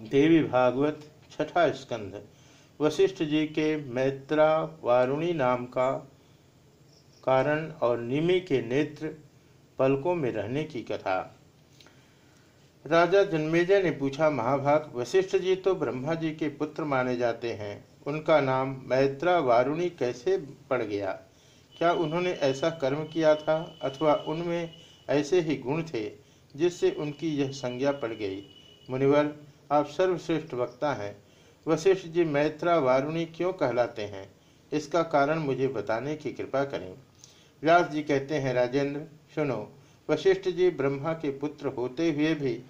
देवी भागवत छठा स्कंध। वशिष्ठ जी के मैत्रा वारुणी नाम का कारण और निमि के नेत्र पलकों में रहने की कथा। राजा जन्मेजय ने पूछा, महाभाग, वशिष्ठ जी तो ब्रह्मा जी के पुत्र माने जाते हैं। उनका नाम मैत्रा वारुणी कैसे पड़ गया? क्या उन्होंने ऐसा कर्म किया था अथवा उनमें ऐसे ही गुण थे जिससे उनकी यह संज्ञा पड़ गई? मुनिवर आप सर्वश्रेष्ठ वक्ता हैं। वशिष्ठ जी मैत्रा वारुणी क्यों कहलाते हैं? इसका कारण मुझे बताने की कृपा करें। व्यास जी कहते हैं, राजेंद्र, सुनो, वशिष्ठ जी ब्रह्मा के पुत्र होते हुए भी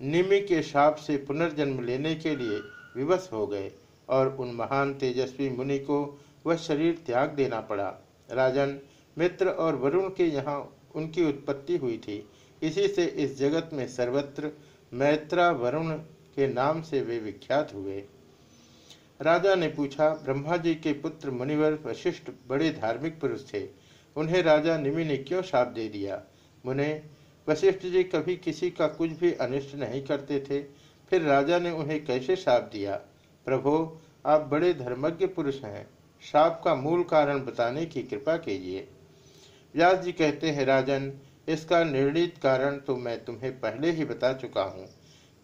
निमि के शाप से पुनर्जन्म लेने के लिए विवश हो गए और उन महान तेजस्वी मुनि को वह शरीर त्याग देना पड़ा। राजन, मित्र और वरुण के यहाँ उनकी उत्पत्ति हुई थी। इसी से इस जगत में सर्वत्र मैत्रा, वरुण के नाम से वे विख्यात हुए। राजा ने पूछा, ब्रह्मा जी के पुत्र मुनिवर वशिष्ठ बड़े धार्मिक पुरुष थे। उन्हें राजा निमि ने क्यों शाप दे दिया? मुने, वशिष्ठ जी कभी किसी का कुछ भी अनिष्ट नहीं करते थे। फिर राजा ने उन्हें कैसे शाप दिया? प्रभो, आप बड़े धर्मज्ञ पुरुष हैं। शाप का मूल कारण बताने की कृपा कीजिए। व्यास जी कहते हैं, राजन, इसका निर्णित कारण तो मैं तुम्हें पहले ही बता चुका हूँ।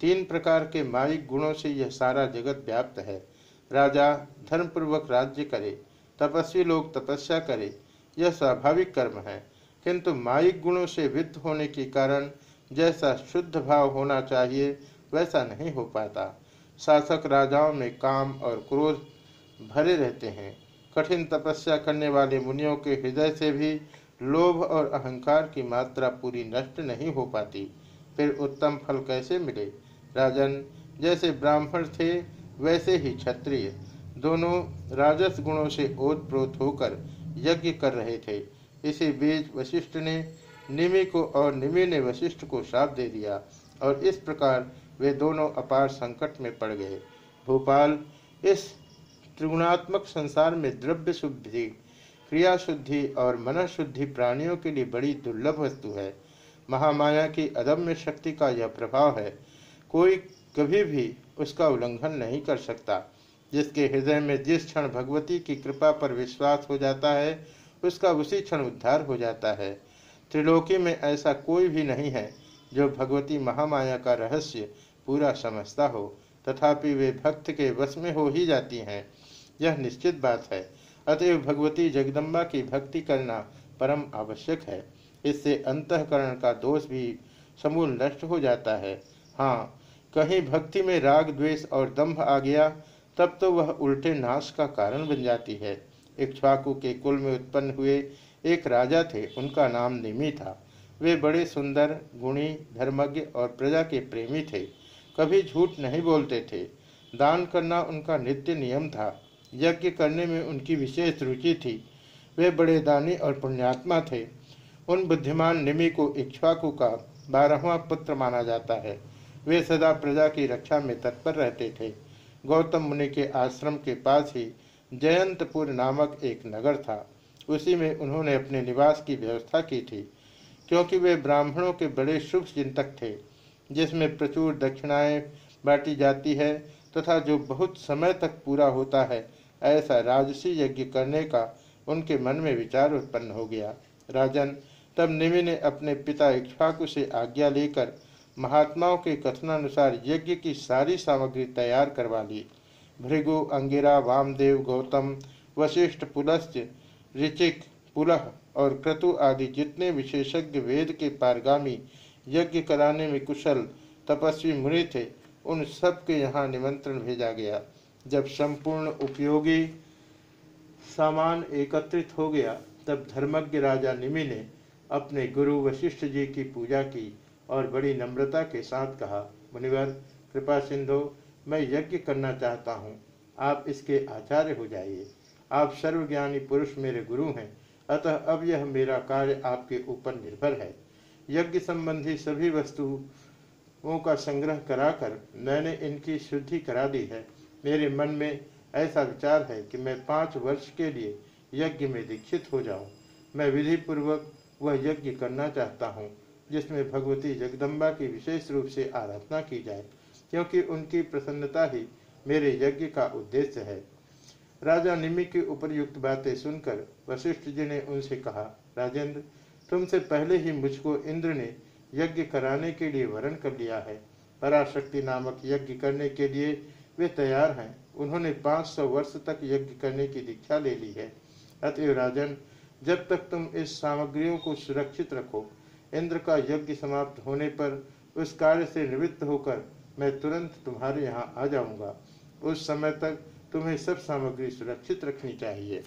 तीन प्रकार के माइक गुणों से यह सारा जगत व्याप्त है। राजा धर्मपूर्वक राज्य करे, तपस्वी लोग तपस्या करे, यह स्वाभाविक कर्म है। किंतु माइक गुणों से वित्त होने के कारण जैसा शुद्ध भाव होना चाहिए, वैसा नहीं हो पाता। शासक राजाओं में काम और क्रोध भरे रहते हैं। कठिन तपस्या करने वाले मुनियों के हृदय से भी लोभ और अहंकार की मात्रा पूरी नष्ट नहीं हो पाती। फिर उत्तम फल कैसे मिले? राजन जैसे ब्राह्मण थे, वैसे ही क्षत्रिय। दोनों राजस गुणों से ओतप्रोत होकर यज्ञ कर रहे थे। इसी बीच वशिष्ठ ने निमि को और निमि ने वशिष्ठ को श्राप दे दिया और इस प्रकार वे दोनों अपार संकट में पड़ गए। भोपाल, इस त्रिगुणात्मक संसार में द्रव्य शुद्धि क्रिया शुद्धि और मन शुद्धि प्राणियों के लिए बड़ी दुर्लभ वस्तु है। महामाया की अदम्य शक्ति का यह प्रभाव है कोई कभी भी उसका उल्लंघन नहीं कर सकता। जिसके हृदय में जिस क्षण भगवती की कृपा पर विश्वास हो जाता है, उसका उसी क्षण उद्धार हो जाता है। त्रिलोकी में ऐसा कोई भी नहीं है जो भगवती महामाया का रहस्य पूरा समझता हो, तथापि वे भक्त के वश में हो ही जाती हैं। यह निश्चित बात है। अतएव भगवती जगदम्बा की भक्ति करना परम आवश्यक है। इससे अंतकरण का दोष भी समूल नष्ट हो जाता है। हाँ कहीं भक्ति में राग, द्वेष और दंभ आ गया, तब तो वह उल्टे नाश का कारण बन जाती है। इक्ष्वाकु के कुल में उत्पन्न हुए एक राजा थे, उनका नाम निमी था। वे बड़े सुंदर, गुणी, धर्मज्ञ और प्रजा के प्रेमी थे। कभी झूठ नहीं बोलते थे। दान करना उनका नित्य नियम था। यज्ञ करने में उनकी विशेष रुचि थी। वे बड़े दानी और पुण्यात्मा थे। उन बुद्धिमान निमि को इक्ष्वाकु का बारहवा पुत्र माना जाता है। वे सदा प्रजा की रक्षा में तत्पर रहते थे। गौतम मुनि के आश्रम के पास ही जयंतपुर नामक एक नगर था। उसी में उन्होंने अपने निवास की व्यवस्था की थी, क्योंकि वे ब्राह्मणों के बड़े शुभ चिंतक थे, जिसमें प्रचुर दक्षिणाएँ बांटी जाती है तथा तो जो बहुत समय तक पूरा होता है, ऐसा राजसी यज्ञ करने का उनके मन में विचार उत्पन्न हो गया। राजन, तब निमि ने अपने पिता इक्ष्वाकु से आज्ञा लेकर महात्माओं के कथनानुसार यज्ञ की सारी सामग्री तैयार करवा ली। भृगु, अंगिरा, वामदेव, गौतम, वशिष्ठ पुलस्त्य ऋचिक, पुलह और क्रतु आदि जितने विशेषज्ञ वेद के पारगामी यज्ञ कराने में कुशल, तपस्वी मुनि थे, उन सब के यहाँ निमंत्रण भेजा गया। जब संपूर्ण उपयोगी सामान एकत्रित हो गया, तब धर्मज्ञ राजा निमि ने अपने गुरु वशिष्ठ जी की पूजा की। और बड़ी नम्रता के साथ कहा, मुनिवर, कृपा सिंधु, मैं यज्ञ करना चाहता हूँ। आप इसके आचार्य हो जाइए। आप सर्वज्ञानी पुरुष मेरे गुरु हैं। अतः अब यह मेरा कार्य आपके ऊपर निर्भर है। यज्ञ संबंधी सभी वस्तुओं का संग्रह कराकर मैंने इनकी शुद्धि करा दी है। मेरे मन में ऐसा विचार है कि मैं पाँच वर्ष के लिए यज्ञ में दीक्षित हो जाऊँ। मैं विधि पूर्वक वह यज्ञ करना चाहता हूँ। जिसमें भगवती जगदम्बा की विशेष रूप से आराधना की जाए, क्योंकि उनकी प्रसन्नता ही मेरे यज्ञ का उद्देश्य है। राजा निमि की उपरयुक्त बातें सुनकर वशिष्ठ जी ने उनसे कहा, राजेंद्र, तुमसे पहले ही मुझको इंद्र ने यज्ञ कराने के लिए वरण कर लिया है। पराशक्ति नामक यज्ञ करने के लिए वे तैयार हैं। उन्होंने 500 वर्ष तक यज्ञ करने की दीक्षा ले ली है। अतएव राजन, जब तक तुम इस सामग्रियों को सुरक्षित रखो इंद्र का यज्ञ समाप्त होने पर उस कार्य से निवृत्त होकर मैं तुरंत तुम्हारे यहाँ आ जाऊँगा। उस समय तक तुम्हें सब सामग्री सुरक्षित रखनी चाहिए।